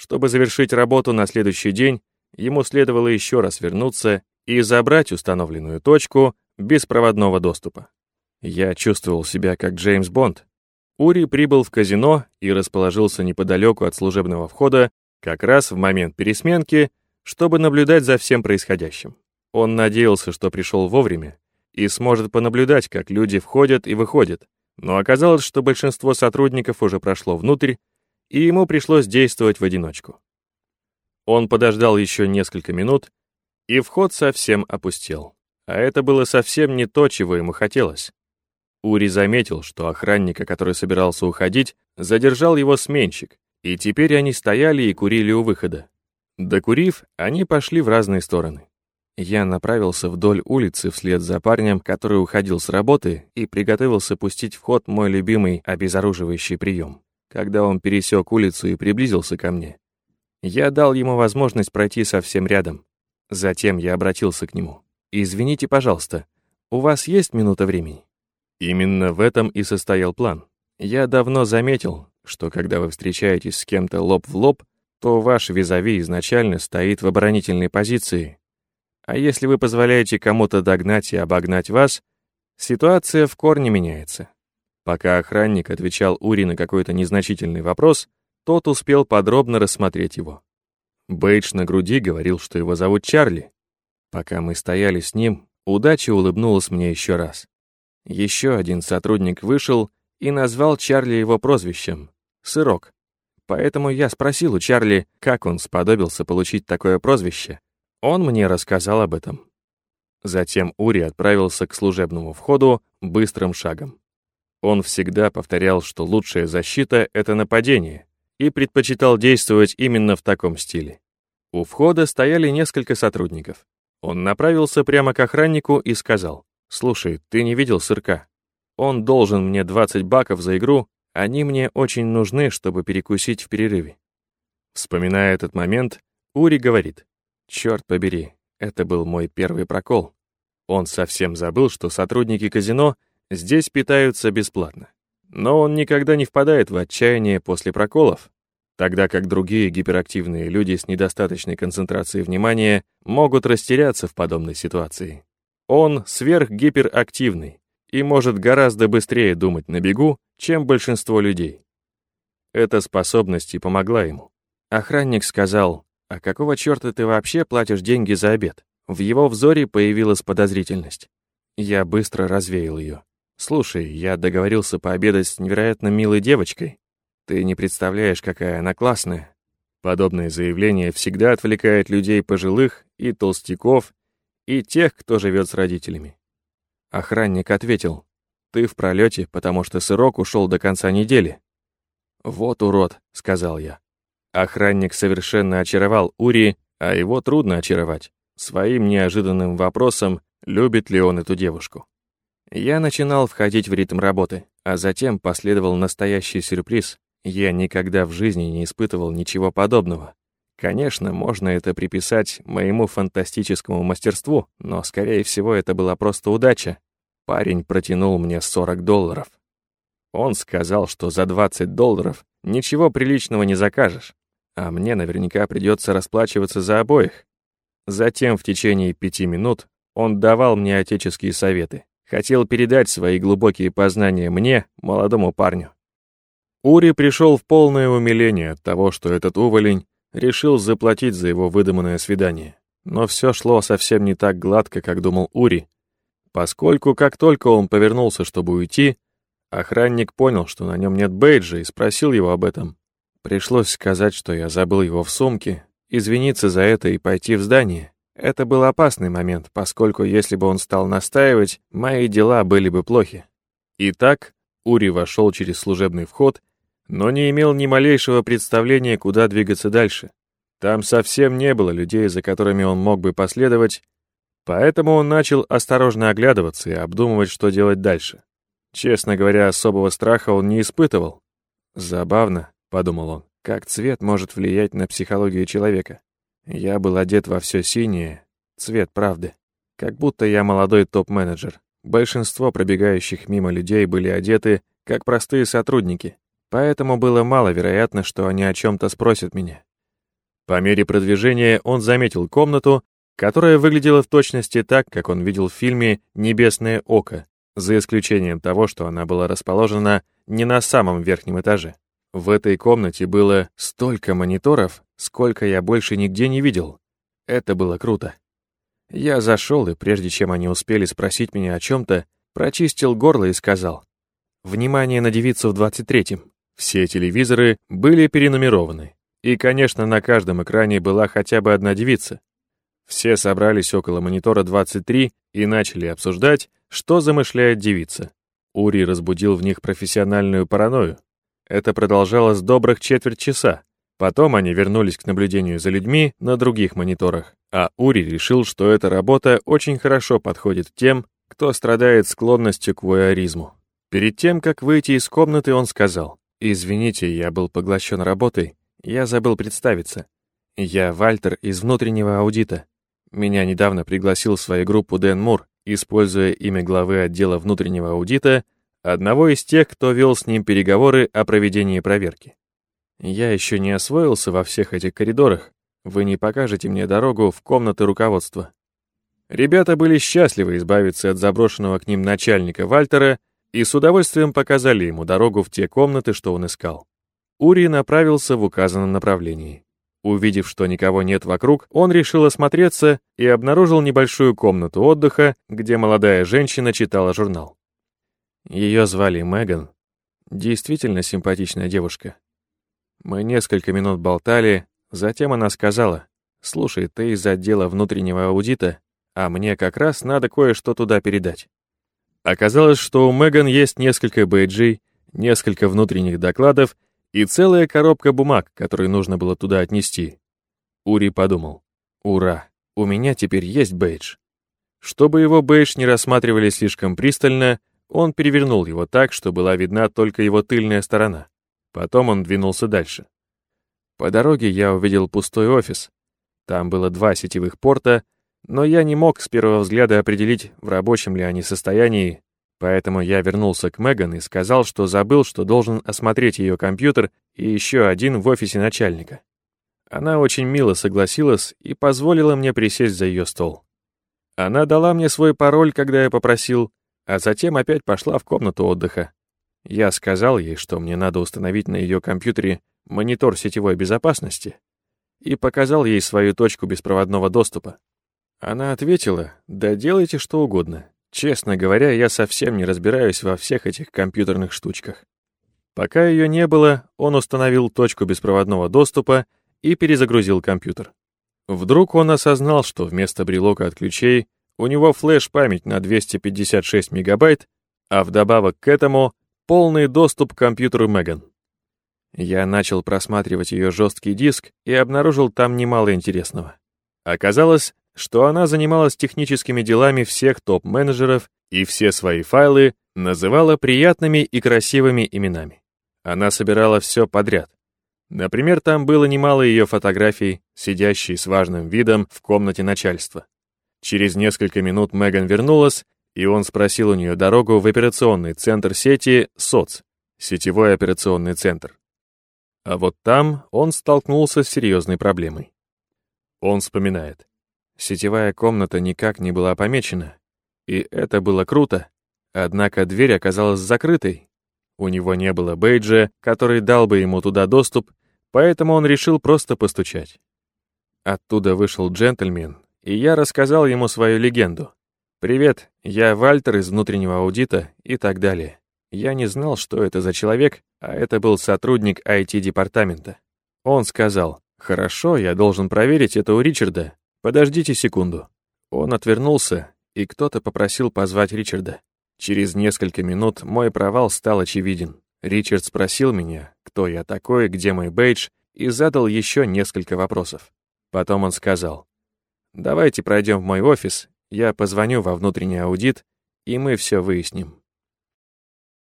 Чтобы завершить работу на следующий день, ему следовало еще раз вернуться и забрать установленную точку без проводного доступа. Я чувствовал себя как Джеймс Бонд. Ури прибыл в казино и расположился неподалеку от служебного входа как раз в момент пересменки, чтобы наблюдать за всем происходящим. Он надеялся, что пришел вовремя и сможет понаблюдать, как люди входят и выходят, но оказалось, что большинство сотрудников уже прошло внутрь, и ему пришлось действовать в одиночку. Он подождал еще несколько минут, и вход совсем опустел. А это было совсем не то, чего ему хотелось. Ури заметил, что охранника, который собирался уходить, задержал его сменщик, и теперь они стояли и курили у выхода. Докурив, они пошли в разные стороны. Я направился вдоль улицы вслед за парнем, который уходил с работы, и приготовился пустить в ход мой любимый обезоруживающий прием. Когда он пересек улицу и приблизился ко мне, я дал ему возможность пройти совсем рядом. Затем я обратился к нему. «Извините, пожалуйста, у вас есть минута времени?» Именно в этом и состоял план. Я давно заметил, что когда вы встречаетесь с кем-то лоб в лоб, то ваш визави изначально стоит в оборонительной позиции. А если вы позволяете кому-то догнать и обогнать вас, ситуация в корне меняется. Пока охранник отвечал Ури на какой-то незначительный вопрос, тот успел подробно рассмотреть его. Бейдж на груди говорил, что его зовут Чарли. Пока мы стояли с ним, удача улыбнулась мне еще раз. Еще один сотрудник вышел и назвал Чарли его прозвищем — Сырок. Поэтому я спросил у Чарли, как он сподобился получить такое прозвище. Он мне рассказал об этом. Затем Ури отправился к служебному входу быстрым шагом. Он всегда повторял, что лучшая защита — это нападение, и предпочитал действовать именно в таком стиле. У входа стояли несколько сотрудников. Он направился прямо к охраннику и сказал, «Слушай, ты не видел сырка? Он должен мне 20 баков за игру, они мне очень нужны, чтобы перекусить в перерыве. Вспоминая этот момент, Ури говорит, «Черт побери, это был мой первый прокол». Он совсем забыл, что сотрудники казино здесь питаются бесплатно. Но он никогда не впадает в отчаяние после проколов, тогда как другие гиперактивные люди с недостаточной концентрацией внимания могут растеряться в подобной ситуации. Он сверхгиперактивный, и может гораздо быстрее думать на бегу, чем большинство людей. Эта способность и помогла ему. Охранник сказал, «А какого черта ты вообще платишь деньги за обед?» В его взоре появилась подозрительность. Я быстро развеял ее. «Слушай, я договорился пообедать с невероятно милой девочкой. Ты не представляешь, какая она классная». Подобное заявление всегда отвлекает людей пожилых и толстяков, и тех, кто живет с родителями. Охранник ответил, «Ты в пролете, потому что сырок ушел до конца недели». «Вот урод», — сказал я. Охранник совершенно очаровал Ури, а его трудно очаровать, своим неожиданным вопросом, любит ли он эту девушку. Я начинал входить в ритм работы, а затем последовал настоящий сюрприз. Я никогда в жизни не испытывал ничего подобного. Конечно, можно это приписать моему фантастическому мастерству, но, скорее всего, это была просто удача. Парень протянул мне 40 долларов. Он сказал, что за 20 долларов ничего приличного не закажешь, а мне наверняка придется расплачиваться за обоих. Затем в течение пяти минут он давал мне отеческие советы, хотел передать свои глубокие познания мне, молодому парню. Ури пришел в полное умиление от того, что этот уволень решил заплатить за его выдуманное свидание. Но все шло совсем не так гладко, как думал Ури, поскольку как только он повернулся, чтобы уйти, охранник понял, что на нем нет бейджа, и спросил его об этом. Пришлось сказать, что я забыл его в сумке, извиниться за это и пойти в здание. Это был опасный момент, поскольку если бы он стал настаивать, мои дела были бы плохи. Итак, Ури вошел через служебный вход но не имел ни малейшего представления, куда двигаться дальше. Там совсем не было людей, за которыми он мог бы последовать, поэтому он начал осторожно оглядываться и обдумывать, что делать дальше. Честно говоря, особого страха он не испытывал. «Забавно», — подумал он, — «как цвет может влиять на психологию человека. Я был одет во все синее, цвет правды. Как будто я молодой топ-менеджер. Большинство пробегающих мимо людей были одеты, как простые сотрудники, Поэтому было маловероятно, что они о чем-то спросят меня. По мере продвижения он заметил комнату, которая выглядела в точности так, как он видел в фильме «Небесное око», за исключением того, что она была расположена не на самом верхнем этаже. В этой комнате было столько мониторов, сколько я больше нигде не видел. Это было круто. Я зашел, и прежде чем они успели спросить меня о чем-то, прочистил горло и сказал. «Внимание на девицу в 23-м». Все телевизоры были перенумерованы. И, конечно, на каждом экране была хотя бы одна девица. Все собрались около монитора 23 и начали обсуждать, что замышляет девица. Ури разбудил в них профессиональную паранойю. Это продолжалось добрых четверть часа. Потом они вернулись к наблюдению за людьми на других мониторах, а Ури решил, что эта работа очень хорошо подходит тем, кто страдает склонностью к вуайеризму. Перед тем, как выйти из комнаты, он сказал, «Извините, я был поглощен работой, я забыл представиться. Я Вальтер из внутреннего аудита. Меня недавно пригласил в свою группу Дэн Мур, используя имя главы отдела внутреннего аудита, одного из тех, кто вел с ним переговоры о проведении проверки. Я еще не освоился во всех этих коридорах. Вы не покажете мне дорогу в комнаты руководства. Ребята были счастливы избавиться от заброшенного к ним начальника Вальтера и с удовольствием показали ему дорогу в те комнаты, что он искал. Ури направился в указанном направлении. Увидев, что никого нет вокруг, он решил осмотреться и обнаружил небольшую комнату отдыха, где молодая женщина читала журнал. Ее звали Меган. Действительно симпатичная девушка. Мы несколько минут болтали, затем она сказала, «Слушай, ты из отдела внутреннего аудита, а мне как раз надо кое-что туда передать». Оказалось, что у Меган есть несколько бейджей, несколько внутренних докладов и целая коробка бумаг, которые нужно было туда отнести. Ури подумал, «Ура, у меня теперь есть бейдж». Чтобы его бейдж не рассматривали слишком пристально, он перевернул его так, что была видна только его тыльная сторона. Потом он двинулся дальше. По дороге я увидел пустой офис. Там было два сетевых порта, но я не мог с первого взгляда определить, в рабочем ли они состоянии, Поэтому я вернулся к Меган и сказал, что забыл, что должен осмотреть ее компьютер и еще один в офисе начальника. Она очень мило согласилась и позволила мне присесть за ее стол. Она дала мне свой пароль, когда я попросил, а затем опять пошла в комнату отдыха. Я сказал ей, что мне надо установить на ее компьютере монитор сетевой безопасности и показал ей свою точку беспроводного доступа. Она ответила, да делайте что угодно, Честно говоря, я совсем не разбираюсь во всех этих компьютерных штучках. Пока ее не было, он установил точку беспроводного доступа и перезагрузил компьютер. Вдруг он осознал, что вместо брелока от ключей у него флеш-память на 256 мегабайт, а вдобавок к этому полный доступ к компьютеру Меган. Я начал просматривать ее жесткий диск и обнаружил там немало интересного. Оказалось, что она занималась техническими делами всех топ-менеджеров и все свои файлы называла приятными и красивыми именами. Она собирала все подряд. Например, там было немало ее фотографий, сидящей с важным видом в комнате начальства. Через несколько минут Меган вернулась, и он спросил у нее дорогу в операционный центр сети СОЦ, сетевой операционный центр. А вот там он столкнулся с серьезной проблемой. Он вспоминает. Сетевая комната никак не была помечена, и это было круто. Однако дверь оказалась закрытой. У него не было бейджа, который дал бы ему туда доступ, поэтому он решил просто постучать. Оттуда вышел джентльмен, и я рассказал ему свою легенду. «Привет, я Вальтер из внутреннего аудита» и так далее. Я не знал, что это за человек, а это был сотрудник IT-департамента. Он сказал, «Хорошо, я должен проверить это у Ричарда, «Подождите секунду». Он отвернулся, и кто-то попросил позвать Ричарда. Через несколько минут мой провал стал очевиден. Ричард спросил меня, кто я такой, где мой бейдж, и задал еще несколько вопросов. Потом он сказал, «Давайте пройдем в мой офис, я позвоню во внутренний аудит, и мы все выясним».